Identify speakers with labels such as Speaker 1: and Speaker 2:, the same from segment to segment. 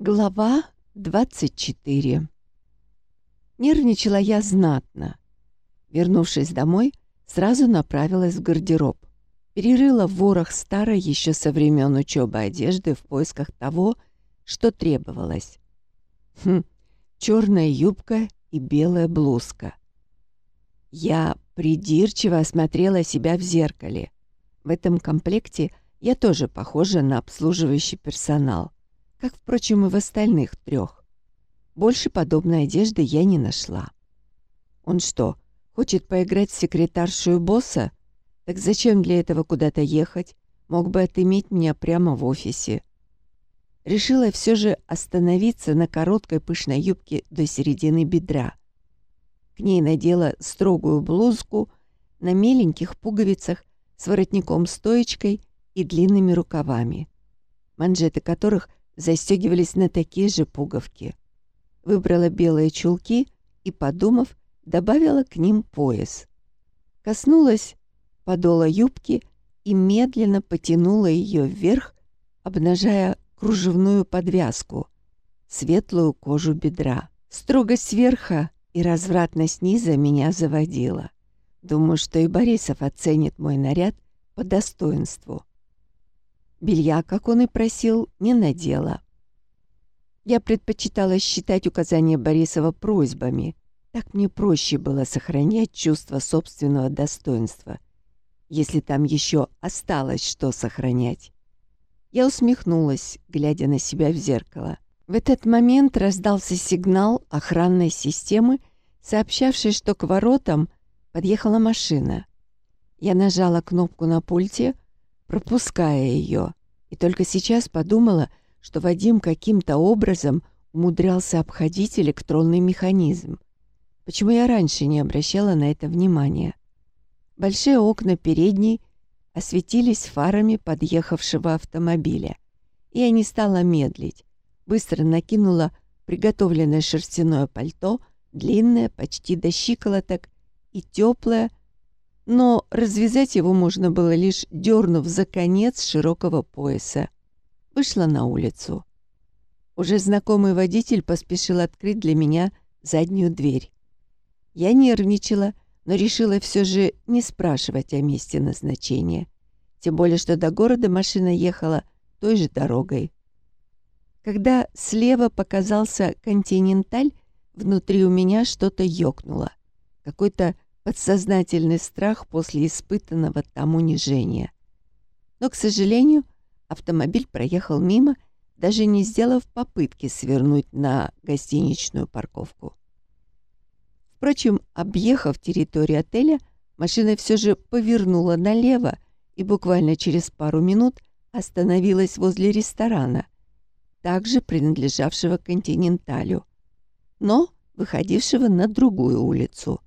Speaker 1: Глава 24 Нервничала я знатно. Вернувшись домой, сразу направилась в гардероб. Перерыла в ворох старой еще со времен учебы одежды в поисках того, что требовалось. Хм, черная юбка и белая блузка. Я придирчиво осмотрела себя в зеркале. В этом комплекте я тоже похожа на обслуживающий персонал как, впрочем, и в остальных трех. Больше подобной одежды я не нашла. Он что, хочет поиграть в секретаршу босса? Так зачем для этого куда-то ехать? Мог бы отыметь меня прямо в офисе. Решила все же остановиться на короткой пышной юбке до середины бедра. К ней надела строгую блузку на меленьких пуговицах с воротником-стоечкой и длинными рукавами, манжеты которых застегивались на такие же пуговки. Выбрала белые чулки и, подумав, добавила к ним пояс. Коснулась подола юбки и медленно потянула ее вверх, обнажая кружевную подвязку, светлую кожу бедра. Строгость сверха и развратность низа меня заводила. Думаю, что и Борисов оценит мой наряд по достоинству. Белья, как он и просил, не надела. Я предпочитала считать указания Борисова просьбами. Так мне проще было сохранять чувство собственного достоинства, если там еще осталось что сохранять. Я усмехнулась, глядя на себя в зеркало. В этот момент раздался сигнал охранной системы, сообщавший, что к воротам подъехала машина. Я нажала кнопку на пульте, пропуская ее. И только сейчас подумала, что Вадим каким-то образом умудрялся обходить электронный механизм. Почему я раньше не обращала на это внимания? Большие окна передней осветились фарами подъехавшего автомобиля. И я не стала медлить. Быстро накинула приготовленное шерстяное пальто, длинное, почти до щиколоток, и теплое, но развязать его можно было лишь дернув за конец широкого пояса. Вышла на улицу. Уже знакомый водитель поспешил открыть для меня заднюю дверь. Я нервничала, но решила все же не спрашивать о месте назначения. Тем более, что до города машина ехала той же дорогой. Когда слева показался «Континенталь», внутри у меня что-то ёкнуло. Какой-то подсознательный страх после испытанного там унижения. Но, к сожалению, автомобиль проехал мимо, даже не сделав попытки свернуть на гостиничную парковку. Впрочем, объехав территорию отеля, машина все же повернула налево и буквально через пару минут остановилась возле ресторана, также принадлежавшего «Континенталю», но выходившего на другую улицу.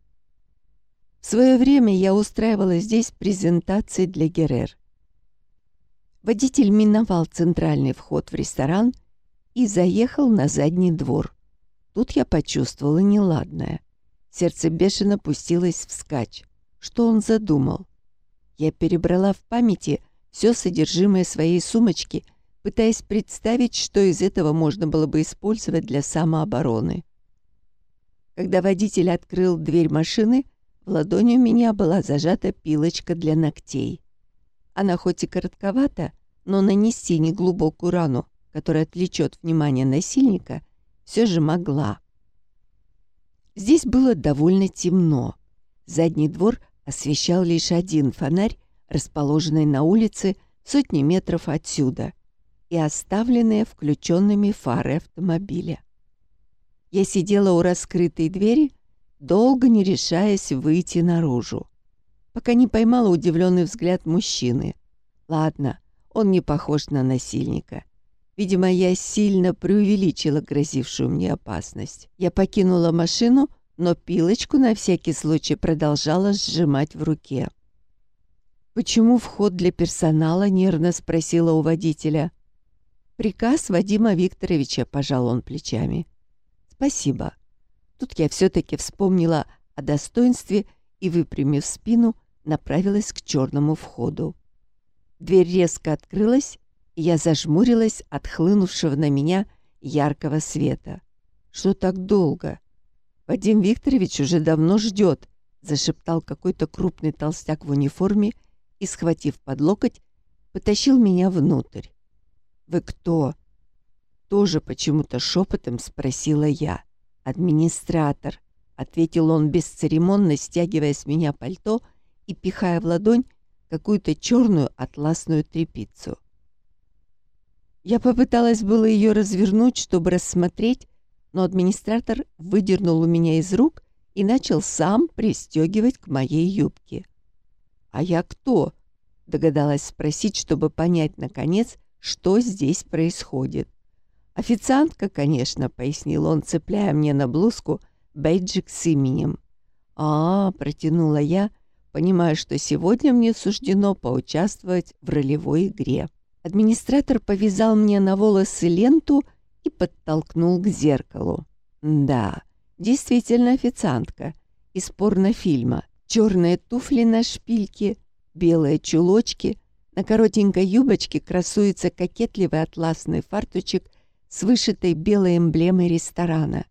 Speaker 1: В свое время я устраивала здесь презентации для Герер. Водитель миновал центральный вход в ресторан и заехал на задний двор. Тут я почувствовала неладное. Сердце бешено пустилось вскачь. Что он задумал? Я перебрала в памяти все содержимое своей сумочки, пытаясь представить, что из этого можно было бы использовать для самообороны. Когда водитель открыл дверь машины, в ладони у меня была зажата пилочка для ногтей. Она хоть и коротковата, но нанести неглубокую рану, которая отвлечет внимание насильника, все же могла. Здесь было довольно темно. Задний двор освещал лишь один фонарь, расположенный на улице сотни метров отсюда, и оставленные включенными фары автомобиля. Я сидела у раскрытой двери, долго не решаясь выйти наружу, пока не поймала удивленный взгляд мужчины. Ладно, он не похож на насильника. Видимо, я сильно преувеличила грозившую мне опасность. Я покинула машину, но пилочку на всякий случай продолжала сжимать в руке. «Почему вход для персонала?» — нервно спросила у водителя. «Приказ Вадима Викторовича», — пожал он плечами. «Спасибо». Тут я все-таки вспомнила о достоинстве и, выпрямив спину, направилась к черному входу. Дверь резко открылась, и я зажмурилась от хлынувшего на меня яркого света. «Что так долго?» «Вадим Викторович уже давно ждет», — зашептал какой-то крупный толстяк в униформе и, схватив под локоть, потащил меня внутрь. «Вы кто?» Тоже почему-то шепотом спросила я. «Администратор», — ответил он бесцеремонно, стягивая с меня пальто и пихая в ладонь какую-то черную атласную тряпицу. Я попыталась было ее развернуть, чтобы рассмотреть, но администратор выдернул у меня из рук и начал сам пристегивать к моей юбке. «А я кто?» — догадалась спросить, чтобы понять, наконец, что здесь происходит. «Официантка, конечно», — пояснил он, цепляя мне на блузку бейджик с именем. а, -а, -а протянула я, понимая, что сегодня мне суждено поучаствовать в ролевой игре. Администратор повязал мне на волосы ленту и подтолкнул к зеркалу. Да, действительно официантка из порнофильма. Черные туфли на шпильке, белые чулочки, на коротенькой юбочке красуется кокетливый атласный фартучек с вышитой белой эмблемой ресторана.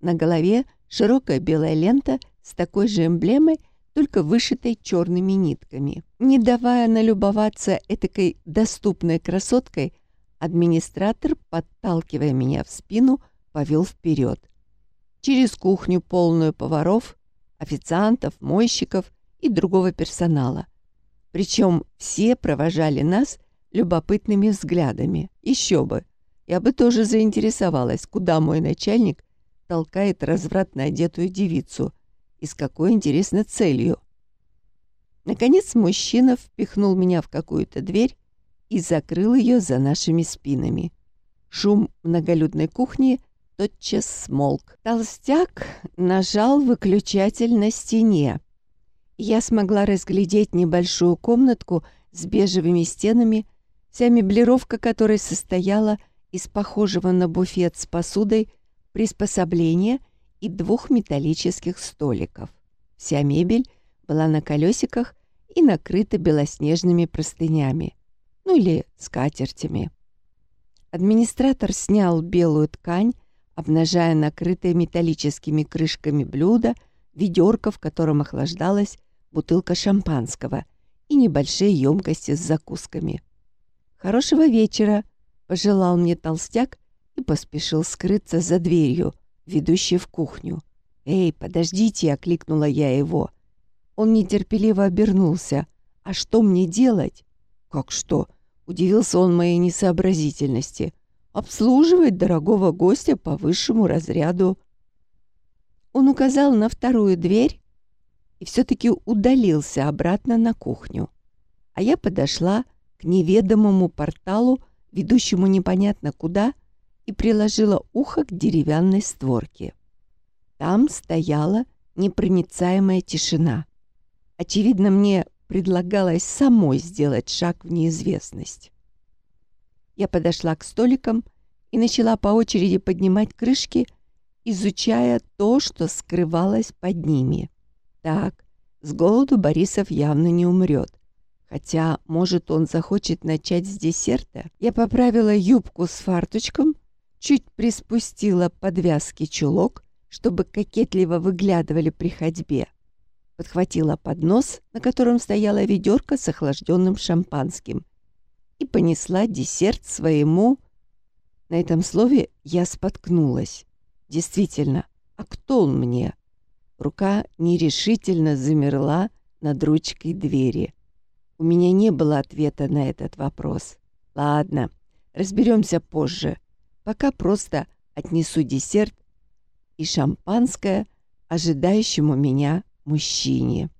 Speaker 1: На голове широкая белая лента с такой же эмблемой, только вышитой черными нитками. Не давая налюбоваться этакой доступной красоткой, администратор, подталкивая меня в спину, повел вперед. Через кухню, полную поваров, официантов, мойщиков и другого персонала. Причем все провожали нас любопытными взглядами. Еще бы! Я бы тоже заинтересовалась, куда мой начальник толкает развратно одетую девицу – и с какой интересной целью. Наконец мужчина впихнул меня в какую-то дверь и закрыл ее за нашими спинами. Шум многолюдной кухни тотчас смолк. Толстяк нажал выключатель на стене. Я смогла разглядеть небольшую комнатку с бежевыми стенами, вся меблировка которой состояла из похожего на буфет с посудой приспособления — и двух металлических столиков. Вся мебель была на колесиках и накрыта белоснежными простынями, ну или скатертями. Администратор снял белую ткань, обнажая накрытые металлическими крышками блюда, ведерко, в котором охлаждалась бутылка шампанского и небольшие емкости с закусками. «Хорошего вечера!» — пожелал мне толстяк и поспешил скрыться за дверью, ведущий в кухню. «Эй, подождите!» — окликнула я его. Он нетерпеливо обернулся. «А что мне делать?» «Как что?» — удивился он моей несообразительности. «Обслуживать дорогого гостя по высшему разряду». Он указал на вторую дверь и все-таки удалился обратно на кухню. А я подошла к неведомому порталу, ведущему непонятно куда, и приложила ухо к деревянной створке. Там стояла непроницаемая тишина. Очевидно, мне предлагалось самой сделать шаг в неизвестность. Я подошла к столикам и начала по очереди поднимать крышки, изучая то, что скрывалось под ними. Так, с голоду Борисов явно не умрет. Хотя, может, он захочет начать с десерта. Я поправила юбку с фарточком чуть приспустила подвязки чулок, чтобы кокетливо выглядывали при ходьбе. Подхватила поднос, на котором стояла ведерко с охлажденным шампанским, и понесла десерт своему... На этом слове я споткнулась. Действительно, а кто он мне? Рука нерешительно замерла над ручкой двери. У меня не было ответа на этот вопрос. Ладно, разберемся позже. Пока просто отнесу десерт и шампанское ожидающему меня мужчине.